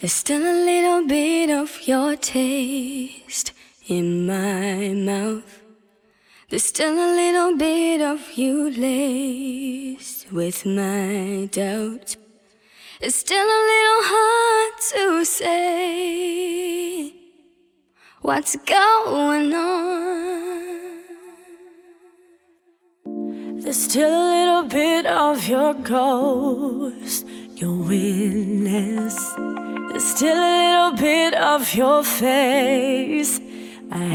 There's still a little bit of your taste in my mouth. There's still a little bit of you laced with my doubt. It's still a little hard to say what's going on. There's still a little bit of your ghost, your witness. Still a little bit of your face. I